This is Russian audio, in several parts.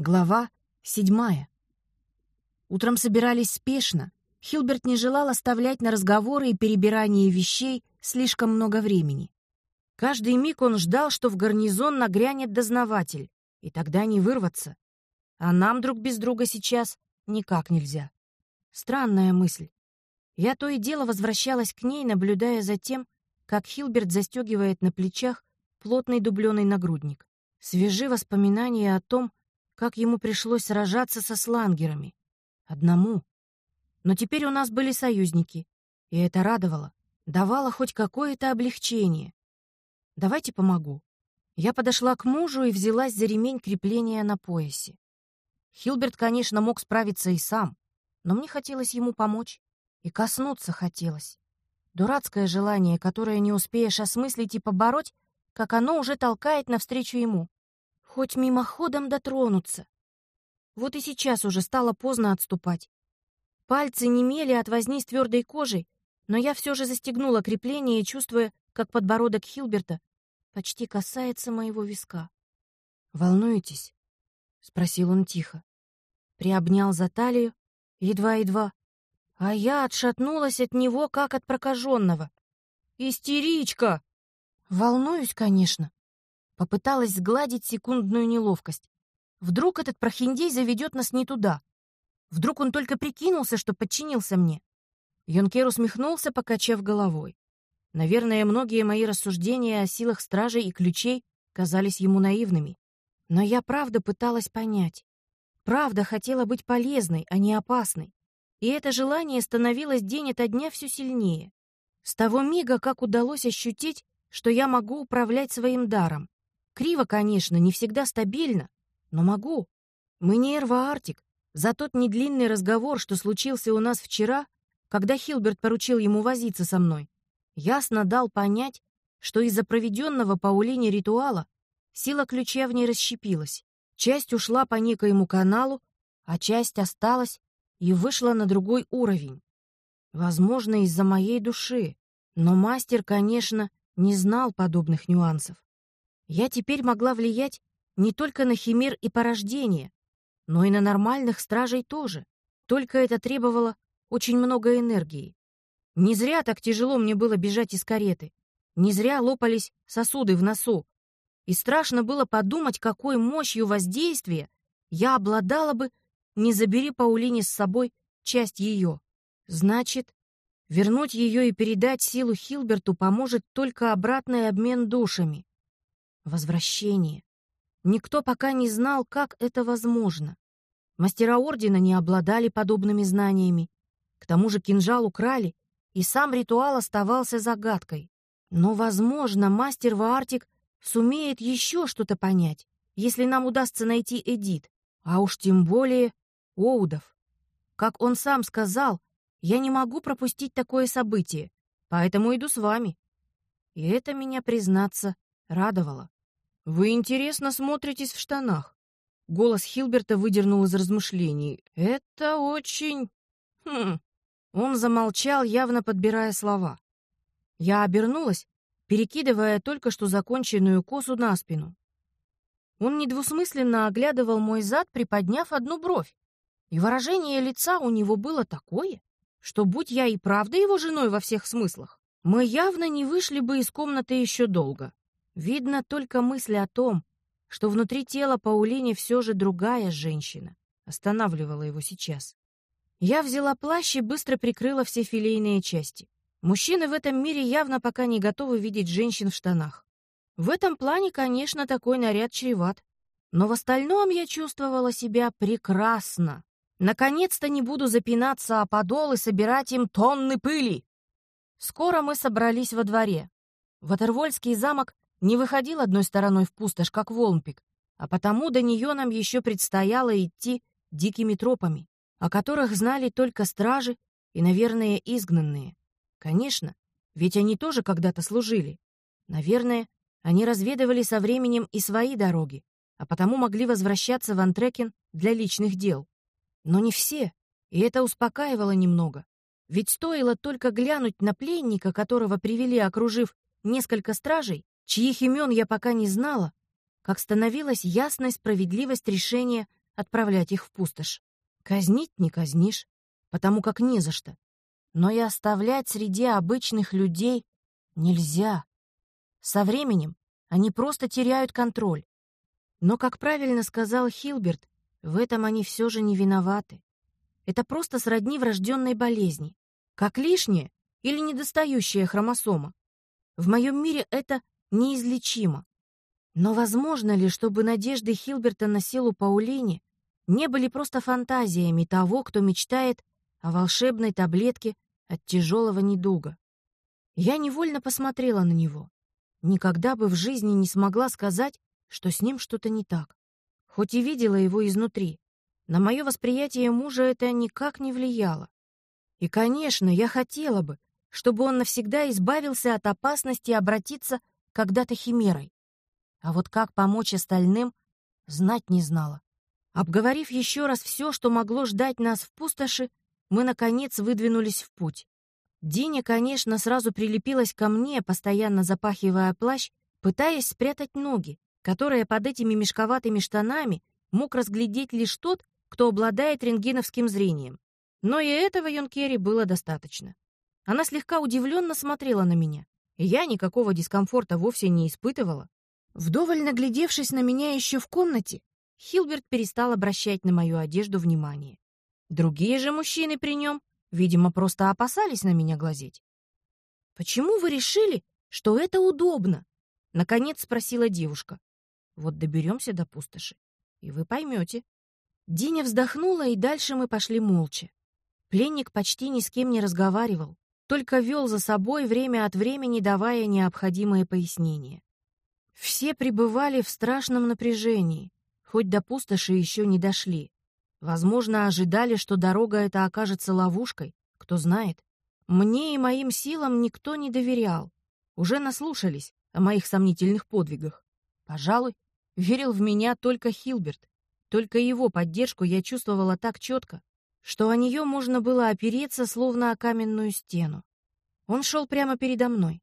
Глава седьмая. Утром собирались спешно. Хилберт не желал оставлять на разговоры и перебирание вещей слишком много времени. Каждый миг он ждал, что в гарнизон нагрянет дознаватель, и тогда не вырваться. А нам друг без друга сейчас никак нельзя. Странная мысль. Я то и дело возвращалась к ней, наблюдая за тем, как Хилберт застегивает на плечах плотный дубленый нагрудник. Свежи воспоминания о том, как ему пришлось сражаться со слангерами. Одному. Но теперь у нас были союзники, и это радовало, давало хоть какое-то облегчение. «Давайте помогу». Я подошла к мужу и взялась за ремень крепления на поясе. Хилберт, конечно, мог справиться и сам, но мне хотелось ему помочь. И коснуться хотелось. Дурацкое желание, которое не успеешь осмыслить и побороть, как оно уже толкает навстречу ему хоть мимоходом дотронуться. Вот и сейчас уже стало поздно отступать. Пальцы немели от возни с твердой кожей, но я все же застегнула крепление, чувствуя, как подбородок Хилберта почти касается моего виска. «Волнуетесь?» — спросил он тихо. Приобнял за талию, едва-едва, а я отшатнулась от него, как от прокаженного. «Истеричка!» «Волнуюсь, конечно. Попыталась сгладить секундную неловкость. Вдруг этот прохиндей заведет нас не туда. Вдруг он только прикинулся, что подчинился мне. Йонкер усмехнулся, покачав головой. Наверное, многие мои рассуждения о силах стражей и ключей казались ему наивными. Но я правда пыталась понять. Правда хотела быть полезной, а не опасной. И это желание становилось день ото дня все сильнее. С того мига, как удалось ощутить, что я могу управлять своим даром. Криво, конечно, не всегда стабильно, но могу. Мы не Эрва Артик. За тот недлинный разговор, что случился у нас вчера, когда Хилберт поручил ему возиться со мной, ясно дал понять, что из-за проведенного Паулине ритуала сила ключа в ней расщепилась. Часть ушла по некоему каналу, а часть осталась и вышла на другой уровень. Возможно, из-за моей души. Но мастер, конечно, не знал подобных нюансов. Я теперь могла влиять не только на химер и порождение, но и на нормальных стражей тоже. Только это требовало очень много энергии. Не зря так тяжело мне было бежать из кареты. Не зря лопались сосуды в носу. И страшно было подумать, какой мощью воздействия я обладала бы, не забери Паулине с собой часть ее. Значит, вернуть ее и передать силу Хилберту поможет только обратный обмен душами. Возвращение. Никто пока не знал, как это возможно. Мастера Ордена не обладали подобными знаниями. К тому же кинжал украли, и сам ритуал оставался загадкой. Но, возможно, мастер Ваартик сумеет еще что-то понять, если нам удастся найти Эдит, а уж тем более Оудов. Как он сам сказал, я не могу пропустить такое событие, поэтому иду с вами. И это меня, признаться, радовало. «Вы интересно смотритесь в штанах». Голос Хилберта выдернул из размышлений. «Это очень...» хм. Он замолчал, явно подбирая слова. Я обернулась, перекидывая только что законченную косу на спину. Он недвусмысленно оглядывал мой зад, приподняв одну бровь. И выражение лица у него было такое, что, будь я и правда его женой во всех смыслах, мы явно не вышли бы из комнаты еще долго. Видно, только мысль о том, что внутри тела Паулине все же другая женщина, останавливала его сейчас. Я взяла плащ и быстро прикрыла все филейные части. Мужчины в этом мире явно пока не готовы видеть женщин в штанах. В этом плане, конечно, такой наряд чреват. Но в остальном я чувствовала себя прекрасно. Наконец-то не буду запинаться о подол и собирать им тонны пыли. Скоро мы собрались во дворе. Ватервольский замок не выходил одной стороной в пустошь, как Волмпик, а потому до нее нам еще предстояло идти дикими тропами, о которых знали только стражи и, наверное, изгнанные. Конечно, ведь они тоже когда-то служили. Наверное, они разведывали со временем и свои дороги, а потому могли возвращаться в Антрекен для личных дел. Но не все, и это успокаивало немного. Ведь стоило только глянуть на пленника, которого привели, окружив несколько стражей, чьих имен я пока не знала, как становилась ясной справедливость решения отправлять их в пустошь. Казнить не казнишь, потому как не за что. Но и оставлять среди обычных людей нельзя. Со временем они просто теряют контроль. Но, как правильно сказал Хилберт, в этом они все же не виноваты. Это просто сродни врожденной болезни, как лишняя или недостающая хромосома. В моем мире это неизлечимо. Но возможно ли, чтобы надежды Хилберта на силу Паулине не были просто фантазиями того, кто мечтает о волшебной таблетке от тяжелого недуга? Я невольно посмотрела на него. Никогда бы в жизни не смогла сказать, что с ним что-то не так. Хоть и видела его изнутри, на мое восприятие мужа это никак не влияло. И, конечно, я хотела бы, чтобы он навсегда избавился от опасности обратиться когда-то химерой. А вот как помочь остальным, знать не знала. Обговорив еще раз все, что могло ждать нас в пустоши, мы, наконец, выдвинулись в путь. Диня, конечно, сразу прилепилась ко мне, постоянно запахивая плащ, пытаясь спрятать ноги, которые под этими мешковатыми штанами мог разглядеть лишь тот, кто обладает рентгеновским зрением. Но и этого Йонкери было достаточно. Она слегка удивленно смотрела на меня, я никакого дискомфорта вовсе не испытывала. Вдоволь наглядевшись на меня еще в комнате, Хилберт перестал обращать на мою одежду внимание. Другие же мужчины при нем, видимо, просто опасались на меня глазеть. «Почему вы решили, что это удобно?» — наконец спросила девушка. «Вот доберемся до пустоши, и вы поймете». Диня вздохнула, и дальше мы пошли молча. Пленник почти ни с кем не разговаривал, только вел за собой время от времени, давая необходимые пояснения. Все пребывали в страшном напряжении, хоть до пустоши еще не дошли. Возможно, ожидали, что дорога эта окажется ловушкой, кто знает. Мне и моим силам никто не доверял. Уже наслушались о моих сомнительных подвигах. Пожалуй, верил в меня только Хилберт. Только его поддержку я чувствовала так четко, что о нее можно было опереться, словно о каменную стену. Он шел прямо передо мной.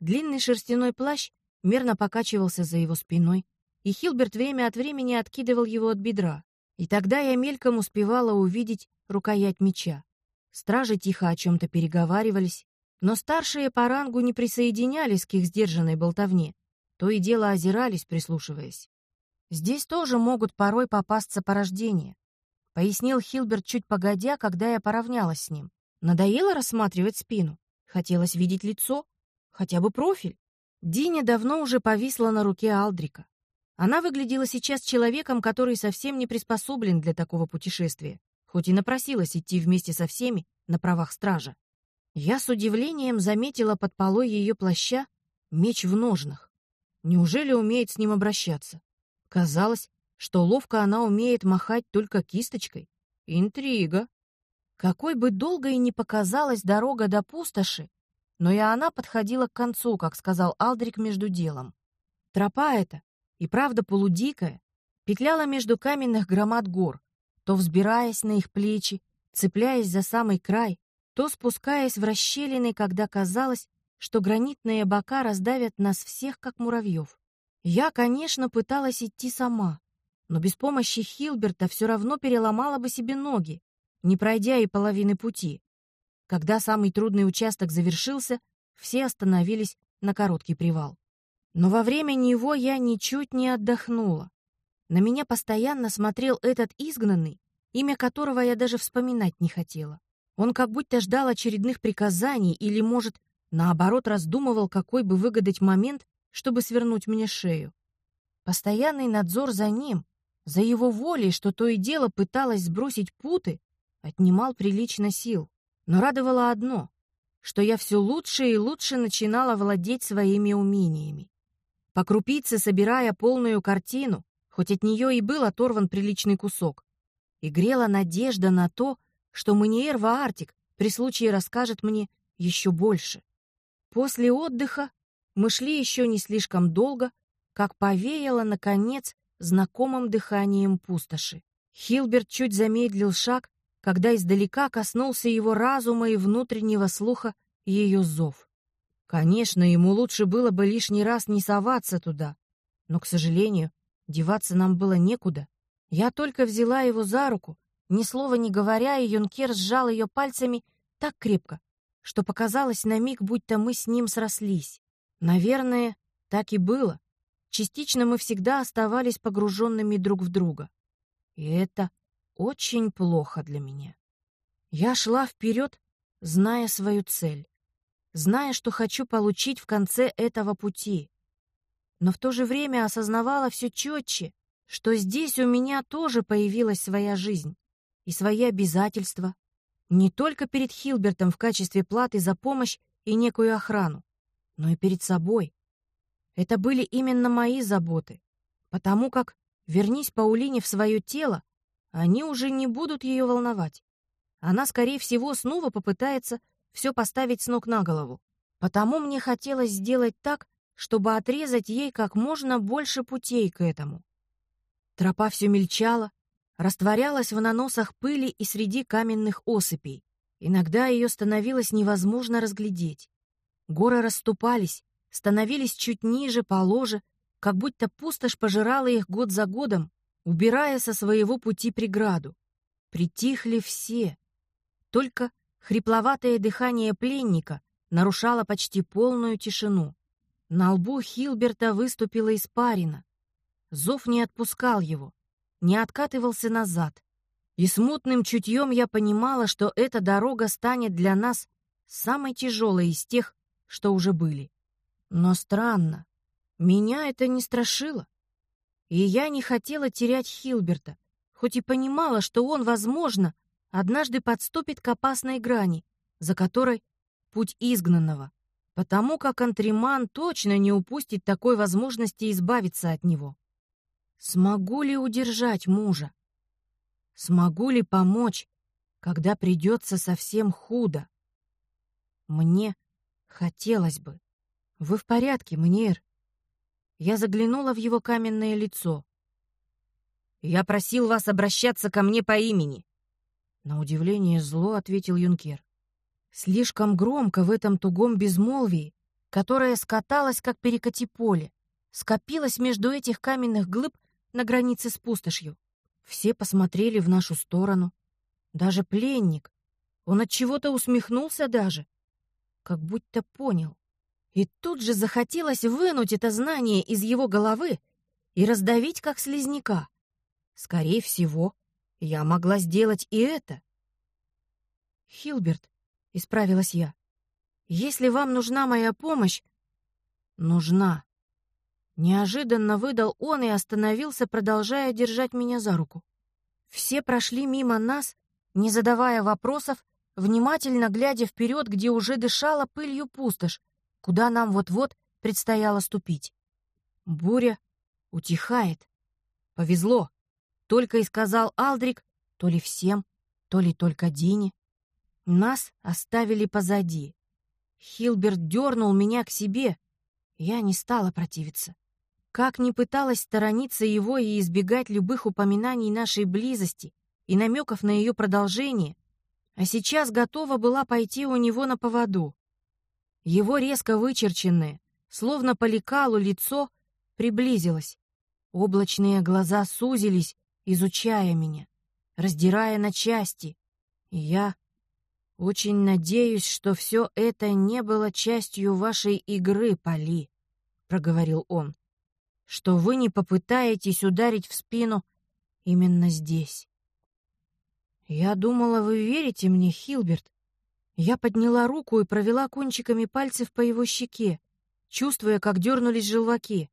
Длинный шерстяной плащ мерно покачивался за его спиной, и Хилберт время от времени откидывал его от бедра. И тогда я мельком успевала увидеть рукоять меча. Стражи тихо о чем-то переговаривались, но старшие по рангу не присоединялись к их сдержанной болтовне, то и дело озирались, прислушиваясь. Здесь тоже могут порой попасться порождения, пояснил Хилберт чуть погодя, когда я поравнялась с ним. Надоело рассматривать спину, хотелось видеть лицо, хотя бы профиль. Диня давно уже повисла на руке Алдрика. Она выглядела сейчас человеком, который совсем не приспособлен для такого путешествия, хоть и напросилась идти вместе со всеми на правах стража. Я с удивлением заметила под полой ее плаща меч в ножнах. Неужели умеет с ним обращаться? Казалось, что ловко она умеет махать только кисточкой. Интрига. Какой бы долгой ни показалась дорога до пустоши, но и она подходила к концу, как сказал Алдрик между делом. Тропа эта и правда полудикая, петляла между каменных громад гор, то взбираясь на их плечи, цепляясь за самый край, то спускаясь в расщелины, когда казалось, что гранитные бока раздавят нас всех, как муравьев. Я, конечно, пыталась идти сама, но без помощи Хилберта все равно переломала бы себе ноги, не пройдя и половины пути. Когда самый трудный участок завершился, все остановились на короткий привал. Но во время него я ничуть не отдохнула. На меня постоянно смотрел этот изгнанный, имя которого я даже вспоминать не хотела. Он как будто ждал очередных приказаний или, может, наоборот, раздумывал, какой бы выгадать момент, чтобы свернуть мне шею. Постоянный надзор за ним, за его волей, что то и дело пыталась сбросить путы, отнимал прилично сил. Но радовало одно, что я все лучше и лучше начинала владеть своими умениями по крупице собирая полную картину, хоть от нее и был оторван приличный кусок. И грела надежда на то, что Маниер Ваартик при случае расскажет мне еще больше. После отдыха мы шли еще не слишком долго, как повеяло, наконец, знакомым дыханием пустоши. Хилберт чуть замедлил шаг, когда издалека коснулся его разума и внутреннего слуха ее зов. Конечно, ему лучше было бы лишний раз не соваться туда, но, к сожалению, деваться нам было некуда. Я только взяла его за руку, ни слова не говоря, и Юнкер сжал ее пальцами так крепко, что показалось на миг, будто мы с ним срослись. Наверное, так и было. Частично мы всегда оставались погруженными друг в друга. И это очень плохо для меня. Я шла вперед, зная свою цель, зная, что хочу получить в конце этого пути. Но в то же время осознавала все четче, что здесь у меня тоже появилась своя жизнь и свои обязательства, не только перед Хилбертом в качестве платы за помощь и некую охрану, но и перед собой. Это были именно мои заботы, потому как, вернись Паулине в свое тело, они уже не будут ее волновать. Она, скорее всего, снова попытается все поставить с ног на голову. Потому мне хотелось сделать так, чтобы отрезать ей как можно больше путей к этому. Тропа все мельчала, растворялась в наносах пыли и среди каменных осыпей. Иногда ее становилось невозможно разглядеть. Горы расступались, становились чуть ниже, положе, как будто пустошь пожирала их год за годом, убирая со своего пути преграду. Притихли все. Только хрипловатое дыхание пленника нарушало почти полную тишину. На лбу Хилберта выступила испарина. Зов не отпускал его, не откатывался назад. И смутным чутьем я понимала, что эта дорога станет для нас самой тяжелой из тех, что уже были. Но странно, меня это не страшило. И я не хотела терять Хилберта, хоть и понимала, что он, возможно, однажды подступит к опасной грани, за которой путь изгнанного, потому как Антриман точно не упустит такой возможности избавиться от него. Смогу ли удержать мужа? Смогу ли помочь, когда придется совсем худо? Мне хотелось бы. Вы в порядке, Мнер? Я заглянула в его каменное лицо. «Я просил вас обращаться ко мне по имени!» На удивление зло ответил Юнкер. Слишком громко в этом тугом безмолвии, которое скаталось, как перекати поле, скопилось между этих каменных глыб на границе с пустошью. Все посмотрели в нашу сторону. Даже пленник. Он от чего-то усмехнулся даже, как будто понял. И тут же захотелось вынуть это знание из его головы и раздавить, как слизняка. Скорее всего, я могла сделать и это. «Хилберт», — исправилась я, — «если вам нужна моя помощь...» «Нужна». Неожиданно выдал он и остановился, продолжая держать меня за руку. Все прошли мимо нас, не задавая вопросов, внимательно глядя вперед, где уже дышала пылью пустошь, куда нам вот-вот предстояло ступить. Буря утихает. Повезло. Только и сказал Алдрик, то ли всем, то ли только Дине. Нас оставили позади. Хилберт дернул меня к себе. Я не стала противиться. Как ни пыталась сторониться его и избегать любых упоминаний нашей близости и намеков на ее продолжение, а сейчас готова была пойти у него на поводу. Его резко вычерченное, словно по лицо, приблизилось. Облачные глаза сузились, изучая меня, раздирая на части. И я очень надеюсь, что все это не было частью вашей игры, Поли, — проговорил он, — что вы не попытаетесь ударить в спину именно здесь. Я думала, вы верите мне, Хилберт, я подняла руку и провела кончиками пальцев по его щеке, чувствуя, как дернулись желваки.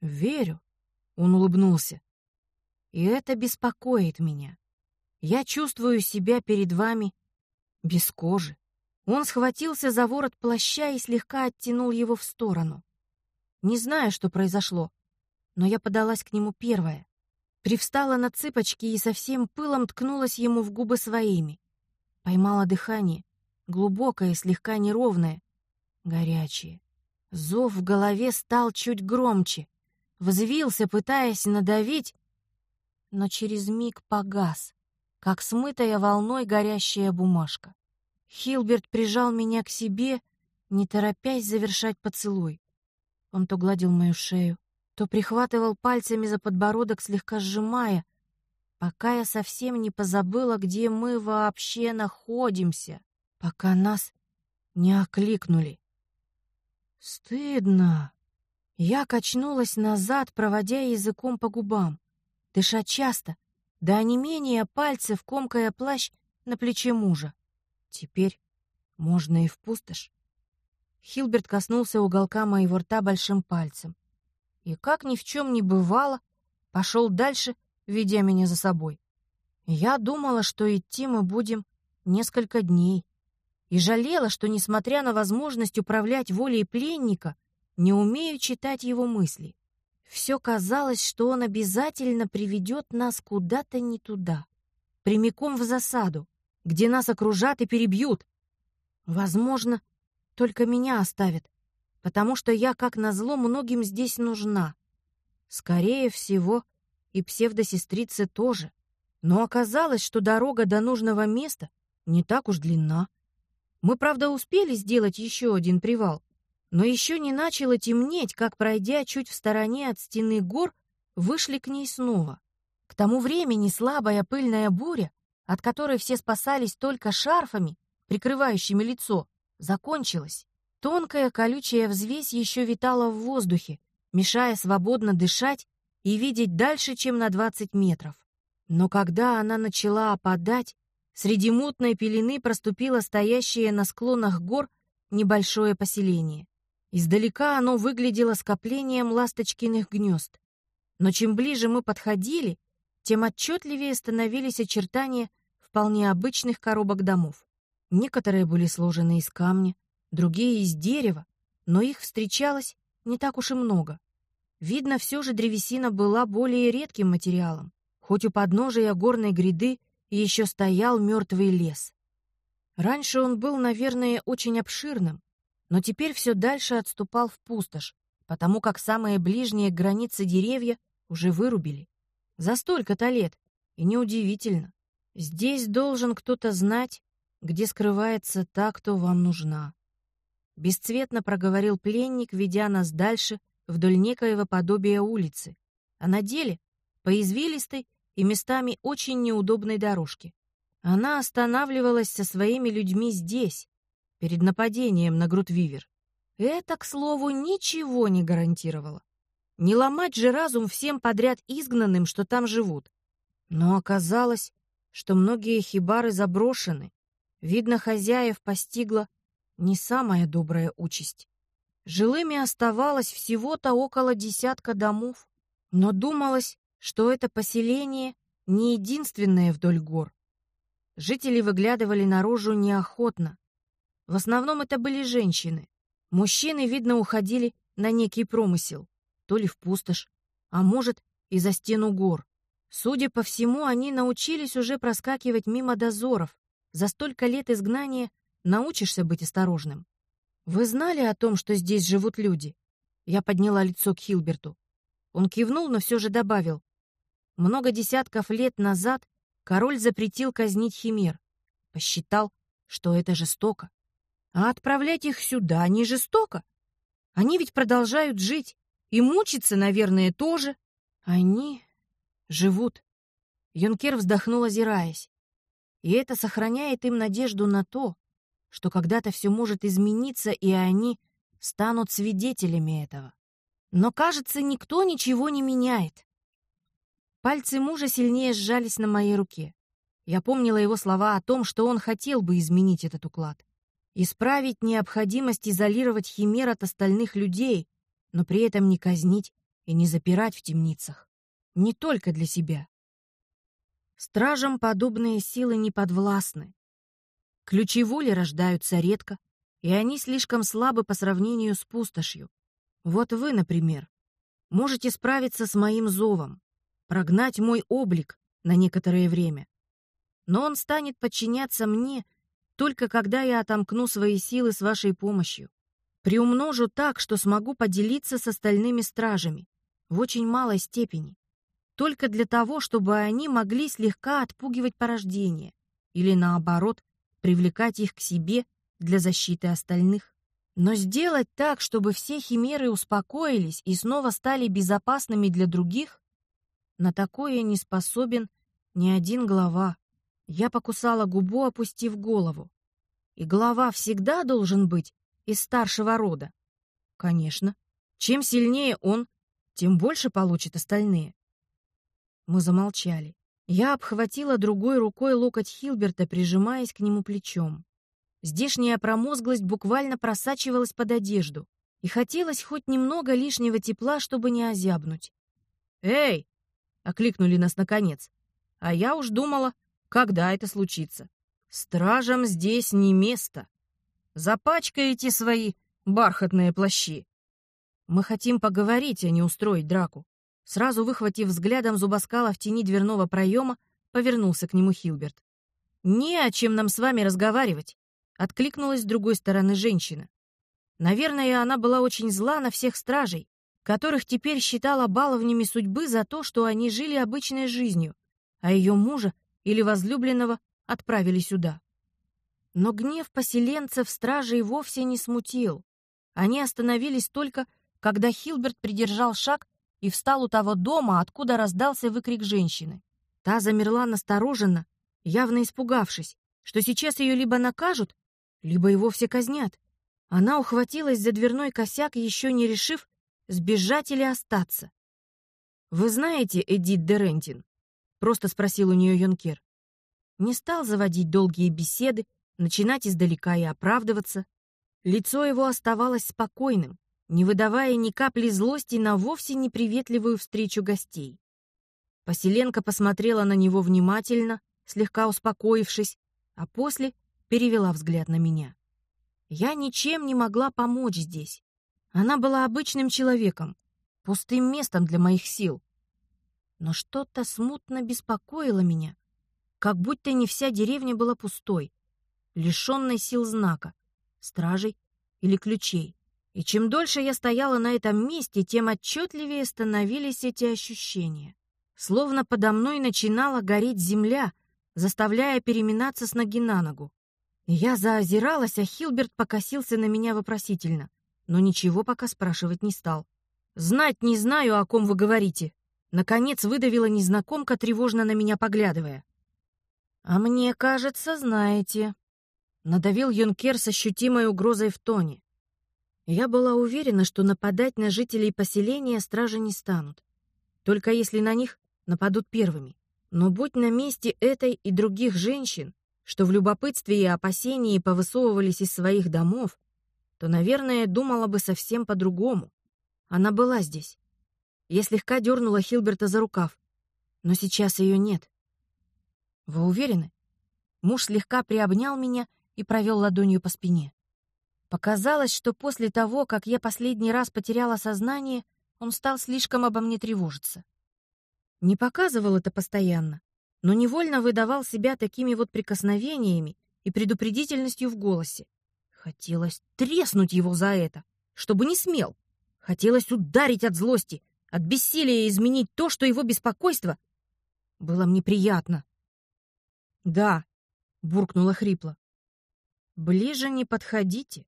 «Верю», — он улыбнулся. «И это беспокоит меня. Я чувствую себя перед вами без кожи». Он схватился за ворот плаща и слегка оттянул его в сторону. Не знаю, что произошло, но я подалась к нему первая. Привстала на цыпочки и со всем пылом ткнулась ему в губы своими. Поймала дыхание, глубокое, слегка неровное, горячее. Зов в голове стал чуть громче, взвился, пытаясь надавить, но через миг погас, как смытая волной горящая бумажка. Хилберт прижал меня к себе, не торопясь завершать поцелуй. Он то гладил мою шею, то прихватывал пальцами за подбородок, слегка сжимая, пока я совсем не позабыла, где мы вообще находимся, пока нас не окликнули. Стыдно. Я качнулась назад, проводя языком по губам, дыша часто, до онемения пальцев, комкая плащ на плече мужа. Теперь можно и в пустошь. Хилберт коснулся уголка моего рта большим пальцем. И, как ни в чем не бывало, пошел дальше, ведя меня за собой. Я думала, что идти мы будем несколько дней, и жалела, что, несмотря на возможность управлять волей пленника, не умею читать его мысли. Все казалось, что он обязательно приведет нас куда-то не туда, прямиком в засаду, где нас окружат и перебьют. Возможно, только меня оставят, потому что я, как назло, многим здесь нужна. Скорее всего, и псевдосестрице тоже. Но оказалось, что дорога до нужного места не так уж длинна. Мы, правда, успели сделать еще один привал, но еще не начало темнеть, как, пройдя чуть в стороне от стены гор, вышли к ней снова. К тому времени слабая пыльная буря, от которой все спасались только шарфами, прикрывающими лицо, закончилась. Тонкая колючая взвесь еще витала в воздухе, мешая свободно дышать и видеть дальше, чем на 20 метров. Но когда она начала опадать, среди мутной пелены проступило стоящее на склонах гор небольшое поселение. Издалека оно выглядело скоплением ласточкиных гнезд. Но чем ближе мы подходили, тем отчетливее становились очертания вполне обычных коробок домов. Некоторые были сложены из камня, другие из дерева, но их встречалось не так уж и много. Видно, все же древесина была более редким материалом, хоть у подножия горной гряды еще стоял мертвый лес. Раньше он был, наверное, очень обширным, но теперь все дальше отступал в пустошь, потому как самые ближние границы деревья уже вырубили. За столько-то лет, и неудивительно. Здесь должен кто-то знать, где скрывается та, кто вам нужна. Бесцветно проговорил пленник, ведя нас дальше вдоль некоего подобия улицы, а на деле по извилистой и местами очень неудобной дорожке. Она останавливалась со своими людьми здесь, перед нападением на Грутвивер. Это, к слову, ничего не гарантировало. Не ломать же разум всем подряд изгнанным, что там живут. Но оказалось, что многие хибары заброшены. Видно, хозяев постигла не самая добрая участь. Жилыми оставалось всего-то около десятка домов, но думалось, что это поселение не единственное вдоль гор. Жители выглядывали наружу неохотно, в основном это были женщины. Мужчины, видно, уходили на некий промысел, то ли в пустошь, а может, и за стену гор. Судя по всему, они научились уже проскакивать мимо дозоров. За столько лет изгнания научишься быть осторожным. Вы знали о том, что здесь живут люди? Я подняла лицо к Хилберту. Он кивнул, но все же добавил. Много десятков лет назад король запретил казнить химер. Посчитал, что это жестоко. А отправлять их сюда не жестоко. Они ведь продолжают жить. И мучиться, наверное, тоже. Они живут. Юнкер вздохнул, озираясь. И это сохраняет им надежду на то, что когда-то все может измениться, и они станут свидетелями этого. Но, кажется, никто ничего не меняет. Пальцы мужа сильнее сжались на моей руке. Я помнила его слова о том, что он хотел бы изменить этот уклад. Исправить необходимость изолировать химер от остальных людей, но при этом не казнить и не запирать в темницах. Не только для себя. Стражам подобные силы не подвластны. Ключи воли рождаются редко, и они слишком слабы по сравнению с пустошью. Вот вы, например, можете справиться с моим зовом, прогнать мой облик на некоторое время. Но он станет подчиняться мне — только когда я отомкну свои силы с вашей помощью. Приумножу так, что смогу поделиться с остальными стражами. В очень малой степени. Только для того, чтобы они могли слегка отпугивать порождение. Или наоборот, привлекать их к себе для защиты остальных. Но сделать так, чтобы все химеры успокоились и снова стали безопасными для других, на такое не способен ни один глава. Я покусала губу, опустив голову. И глава всегда должен быть из старшего рода. Конечно. Чем сильнее он, тем больше получат остальные. Мы замолчали. Я обхватила другой рукой локоть Хилберта, прижимаясь к нему плечом. Здешняя промозглость буквально просачивалась под одежду, и хотелось хоть немного лишнего тепла, чтобы не озябнуть. «Эй!» — окликнули нас наконец. А я уж думала, когда это случится. Стражам здесь не место. Запачкаете свои бархатные плащи. Мы хотим поговорить, а не устроить драку. Сразу выхватив взглядом зубоскала в тени дверного проема, повернулся к нему Хилберт. «Не о чем нам с вами разговаривать. Откликнулась с другой стороны женщина. Наверное, она была очень зла на всех стражей, которых теперь считала баловнями судьбы за то, что они жили обычной жизнью, а ее мужа или возлюбленного отправили сюда. Но гнев поселенцев стражей вовсе не смутил. Они остановились только, когда Хилберт придержал шаг и встал у того дома, откуда раздался выкрик женщины. Та замерла настороженно, явно испугавшись, что сейчас ее либо накажут, либо его все казнят. Она ухватилась за дверной косяк, еще не решив, сбежать или остаться. «Вы знаете Эдит Дерентин?» — просто спросил у нее Йонкер. Не стал заводить долгие беседы, начинать издалека и оправдываться. Лицо его оставалось спокойным, не выдавая ни капли злости на вовсе неприветливую встречу гостей. Поселенка посмотрела на него внимательно, слегка успокоившись, а после перевела взгляд на меня. Я ничем не могла помочь здесь. Она была обычным человеком, пустым местом для моих сил. Но что-то смутно беспокоило меня, как будто не вся деревня была пустой, лишенной сил знака, стражей или ключей. И чем дольше я стояла на этом месте, тем отчетливее становились эти ощущения. Словно подо мной начинала гореть земля, заставляя переминаться с ноги на ногу. Я заозиралась, а Хилберт покосился на меня вопросительно, но ничего пока спрашивать не стал. «Знать не знаю, о ком вы говорите», — наконец выдавила незнакомка, тревожно на меня поглядывая. «А мне кажется, знаете», — надавил Юнкер с ощутимой угрозой в тоне. Я была уверена, что нападать на жителей поселения стражи не станут, только если на них нападут первыми. Но будь на месте этой и других женщин, что в любопытстве и опасении повысовывались из своих домов, то, наверное, думала бы совсем по-другому. Она была здесь. Я слегка дернула Хилберта за рукав, но сейчас ее нет. Вы уверены? Муж слегка приобнял меня и провел ладонью по спине. Показалось, что после того, как я последний раз потеряла сознание, он стал слишком обо мне тревожиться. Не показывал это постоянно, но невольно выдавал себя такими вот прикосновениями и предупредительностью в голосе. Хотелось треснуть его за это, чтобы не смел. Хотелось ударить от злости, от бессилия изменить то, что его беспокойство было мне приятно. «Да», — буркнула хрипло. «Ближе не подходите», —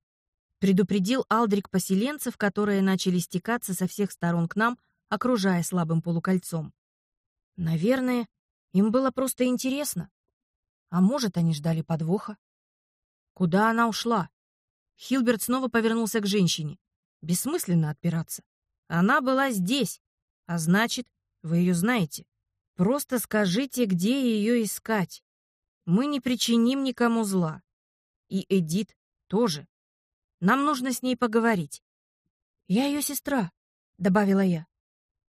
предупредил Алдрик поселенцев, которые начали стекаться со всех сторон к нам, окружая слабым полукольцом. Наверное, им было просто интересно. А может, они ждали подвоха? Куда она ушла? Хилберт снова повернулся к женщине. Бессмысленно отпираться. Она была здесь, а значит, вы ее знаете. Просто скажите, где ее искать. Мы не причиним никому зла. И Эдит тоже. Нам нужно с ней поговорить. Я ее сестра, добавила я.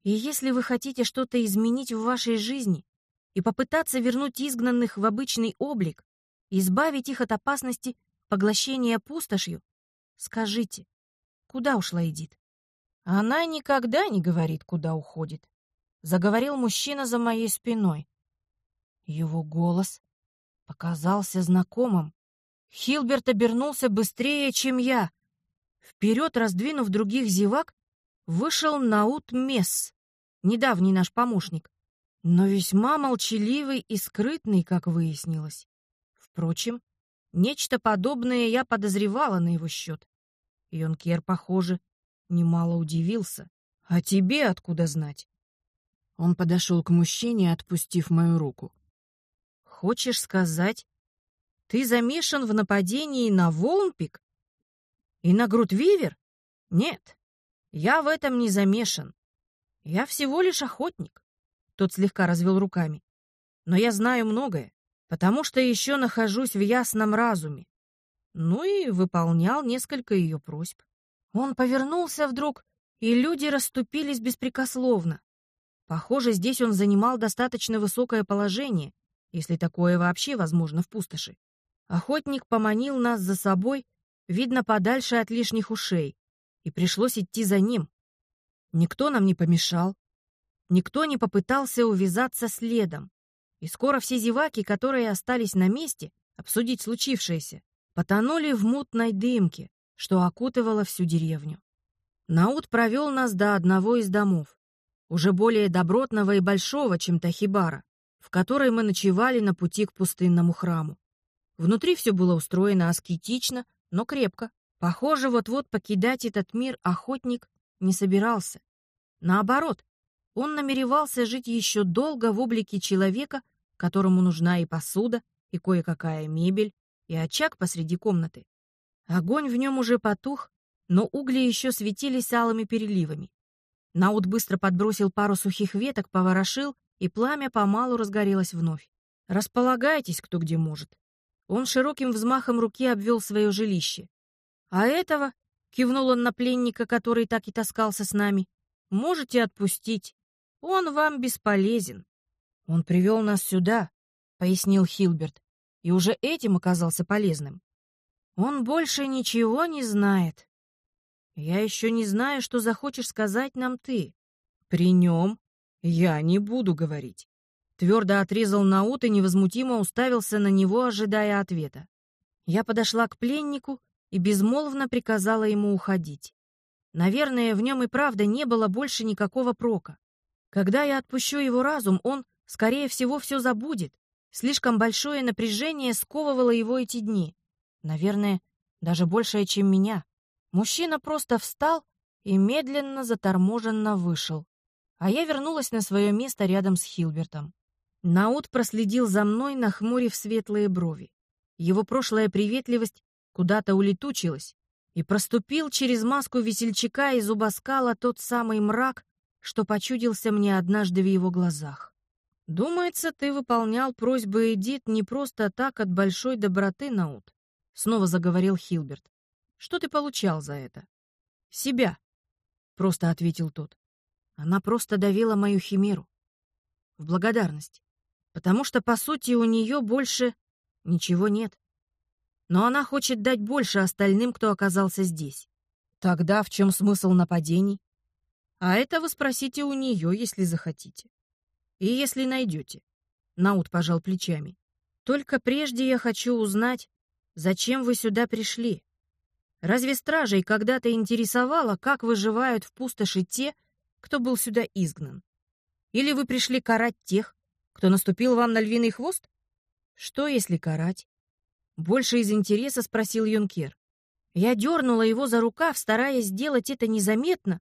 И если вы хотите что-то изменить в вашей жизни, и попытаться вернуть изгнанных в обычный облик, избавить их от опасности поглощения пустошью, скажите, куда ушла Эдит? Она никогда не говорит, куда уходит. Заговорил мужчина за моей спиной. Его голос показался знакомым. Хилберт обернулся быстрее, чем я. Вперед, раздвинув других зевак, вышел Наут Месс, недавний наш помощник но весьма молчаливый и скрытный, как выяснилось. Впрочем, нечто подобное я подозревала на его счет. Йонкер, похоже, немало удивился. «А тебе откуда знать?» Он подошел к мужчине, отпустив мою руку. «Хочешь сказать, ты замешан в нападении на Волнпик? И на Грутвивер? Нет, я в этом не замешан. Я всего лишь охотник». Тот слегка развел руками. «Но я знаю многое, потому что еще нахожусь в ясном разуме. Ну и выполнял несколько ее просьб. Он повернулся вдруг, и люди расступились беспрекословно. Похоже, здесь он занимал достаточно высокое положение, если такое вообще возможно в пустоши. Охотник поманил нас за собой, видно, подальше от лишних ушей, и пришлось идти за ним. Никто нам не помешал, никто не попытался увязаться следом, и скоро все зеваки, которые остались на месте, обсудить случившееся, потонули в мутной дымке, что окутывало всю деревню. Наут провел нас до одного из домов, уже более добротного и большого, чем Тахибара, в которой мы ночевали на пути к пустынному храму. Внутри все было устроено аскетично, но крепко. Похоже, вот-вот покидать этот мир охотник не собирался. Наоборот, он намеревался жить еще долго в облике человека, которому нужна и посуда, и кое-какая мебель, и очаг посреди комнаты. Огонь в нем уже потух, но угли еще светились алыми переливами. Наут быстро подбросил пару сухих веток, поворошил, и пламя помалу разгорелось вновь. «Располагайтесь, кто где может». Он широким взмахом руки обвел свое жилище. «А этого», — кивнул он на пленника, который так и таскался с нами, — «можете отпустить. Он вам бесполезен». «Он привел нас сюда», — пояснил Хилберт, и уже этим оказался полезным. Он больше ничего не знает. Я еще не знаю, что захочешь сказать нам ты. При нем я не буду говорить. Твердо отрезал Наут и невозмутимо уставился на него, ожидая ответа. Я подошла к пленнику и безмолвно приказала ему уходить. Наверное, в нем и правда не было больше никакого прока. Когда я отпущу его разум, он, скорее всего, все забудет. Слишком большое напряжение сковывало его эти дни. Наверное, даже большая, чем меня. Мужчина просто встал и медленно, заторможенно вышел. А я вернулась на свое место рядом с Хилбертом. Наут проследил за мной, нахмурив светлые брови. Его прошлая приветливость куда-то улетучилась, и проступил через маску весельчака и зубоскала тот самый мрак, что почудился мне однажды в его глазах. «Думается, ты выполнял просьбы Эдит не просто так от большой доброты, Наут. Снова заговорил Хилберт. Что ты получал за это? Себя, просто ответил тот. Она просто давила мою химеру. В благодарность. Потому что, по сути, у нее больше ничего нет. Но она хочет дать больше остальным, кто оказался здесь. Тогда в чем смысл нападений? А это вы спросите у нее, если захотите. И если найдете. Наут пожал плечами. Только прежде я хочу узнать, Зачем вы сюда пришли? Разве стражей когда-то интересовало, как выживают в пустоши те, кто был сюда изгнан? Или вы пришли карать тех, кто наступил вам на львиный хвост? Что, если карать? Больше из интереса спросил Юнкер. Я дернула его за рукав, стараясь сделать это незаметно,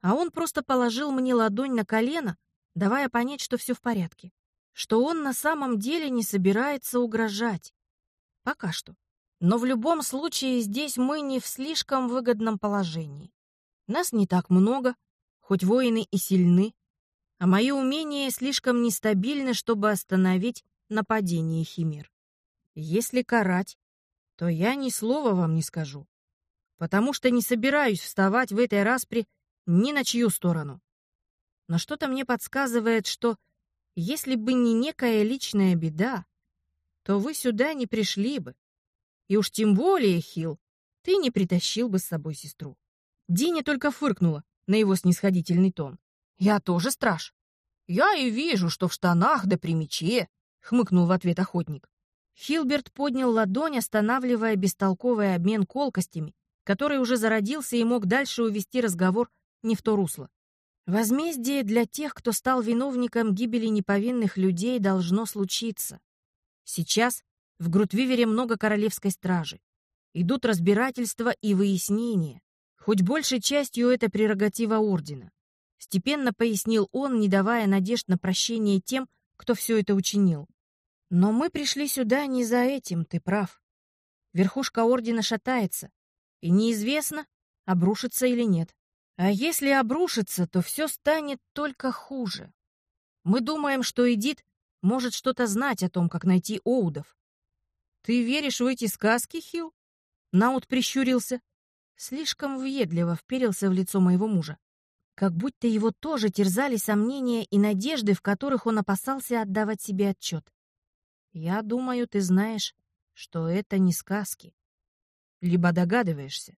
а он просто положил мне ладонь на колено, давая понять, что все в порядке, что он на самом деле не собирается угрожать. Пока что. Но в любом случае здесь мы не в слишком выгодном положении. Нас не так много, хоть воины и сильны, а мои умения слишком нестабильны, чтобы остановить нападение химер. Если карать, то я ни слова вам не скажу, потому что не собираюсь вставать в этой распре ни на чью сторону. Но что-то мне подсказывает, что если бы не некая личная беда, то вы сюда не пришли бы. И уж тем более, Хил, ты не притащил бы с собой сестру. Диня только фыркнула на его снисходительный тон. Я тоже страж. Я и вижу, что в штанах да при мече, хмыкнул в ответ охотник. Хилберт поднял ладонь, останавливая бестолковый обмен колкостями, который уже зародился и мог дальше увести разговор не в то русло. Возмездие для тех, кто стал виновником гибели неповинных людей, должно случиться. Сейчас в Грутвивере много королевской стражи. Идут разбирательства и выяснения. Хоть большей частью это прерогатива ордена. Степенно пояснил он, не давая надежд на прощение тем, кто все это учинил. Но мы пришли сюда не за этим, ты прав. Верхушка ордена шатается, и неизвестно, обрушится или нет. А если обрушится, то все станет только хуже. Мы думаем, что Эдит может что-то знать о том, как найти Оудов. Ты веришь в эти сказки, Хил? Наут прищурился. Слишком въедливо вперился в лицо моего мужа. Как будто его тоже терзали сомнения и надежды, в которых он опасался отдавать себе отчет. Я думаю, ты знаешь, что это не сказки. Либо догадываешься.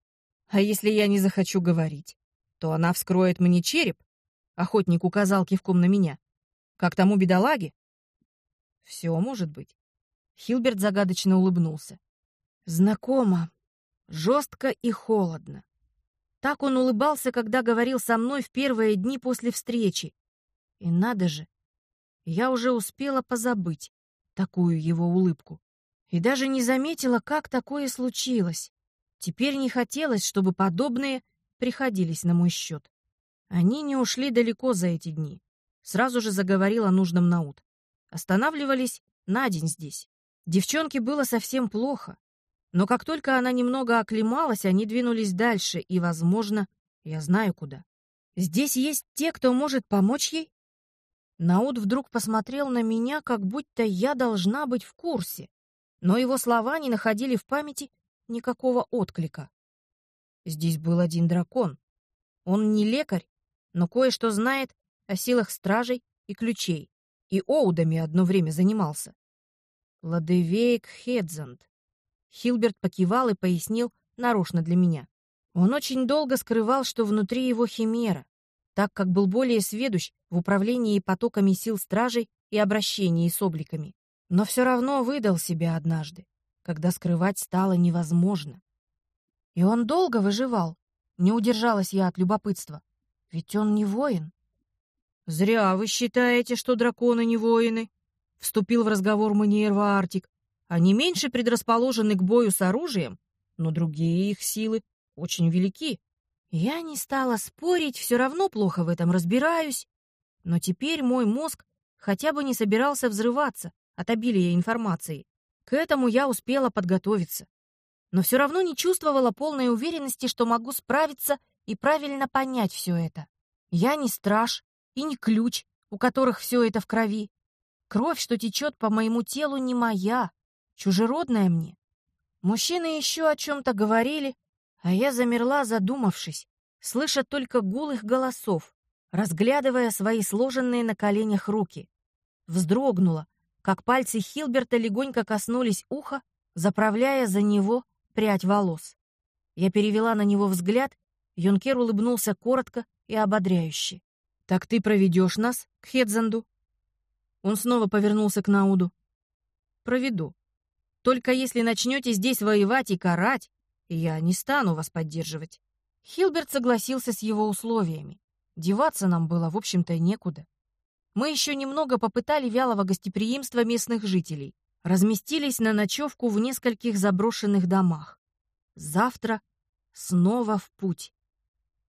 А если я не захочу говорить, то она вскроет мне череп? Охотник указал кивком на меня. Как тому бедолаге? Все может быть. Хилберт загадочно улыбнулся. Знакомо. Жестко и холодно. Так он улыбался, когда говорил со мной в первые дни после встречи. И надо же, я уже успела позабыть такую его улыбку. И даже не заметила, как такое случилось. Теперь не хотелось, чтобы подобные приходились на мой счет. Они не ушли далеко за эти дни. Сразу же заговорил о нужном Наут. Останавливались на день здесь. Девчонке было совсем плохо. Но как только она немного оклемалась, они двинулись дальше, и, возможно, я знаю куда. Здесь есть те, кто может помочь ей? Науд вдруг посмотрел на меня, как будто я должна быть в курсе но его слова не находили в памяти никакого отклика. Здесь был один дракон. Он не лекарь, но кое-что знает о силах стражей и ключей, и оудами одно время занимался. Ладевейк Хедзанд. Хилберт покивал и пояснил нарочно для меня. Он очень долго скрывал, что внутри его химера, так как был более сведущ в управлении потоками сил стражей и обращении с обликами но все равно выдал себя однажды, когда скрывать стало невозможно. И он долго выживал, не удержалась я от любопытства, ведь он не воин. «Зря вы считаете, что драконы не воины», — вступил в разговор Маниерва Артик. «Они меньше предрасположены к бою с оружием, но другие их силы очень велики. Я не стала спорить, все равно плохо в этом разбираюсь. Но теперь мой мозг хотя бы не собирался взрываться, от обилия информации. К этому я успела подготовиться. Но все равно не чувствовала полной уверенности, что могу справиться и правильно понять все это. Я не страж и не ключ, у которых все это в крови. Кровь, что течет по моему телу, не моя, чужеродная мне. Мужчины еще о чем-то говорили, а я замерла, задумавшись, слыша только гул их голосов, разглядывая свои сложенные на коленях руки. Вздрогнула, как пальцы Хилберта легонько коснулись уха, заправляя за него прядь волос. Я перевела на него взгляд, Юнкер улыбнулся коротко и ободряюще. «Так ты проведешь нас к Хедзанду?» Он снова повернулся к Науду. «Проведу. Только если начнете здесь воевать и карать, я не стану вас поддерживать». Хилберт согласился с его условиями. Деваться нам было, в общем-то, некуда. Мы еще немного попытали вялого гостеприимства местных жителей, разместились на ночевку в нескольких заброшенных домах. Завтра снова в путь.